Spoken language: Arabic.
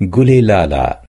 گوڵی لالا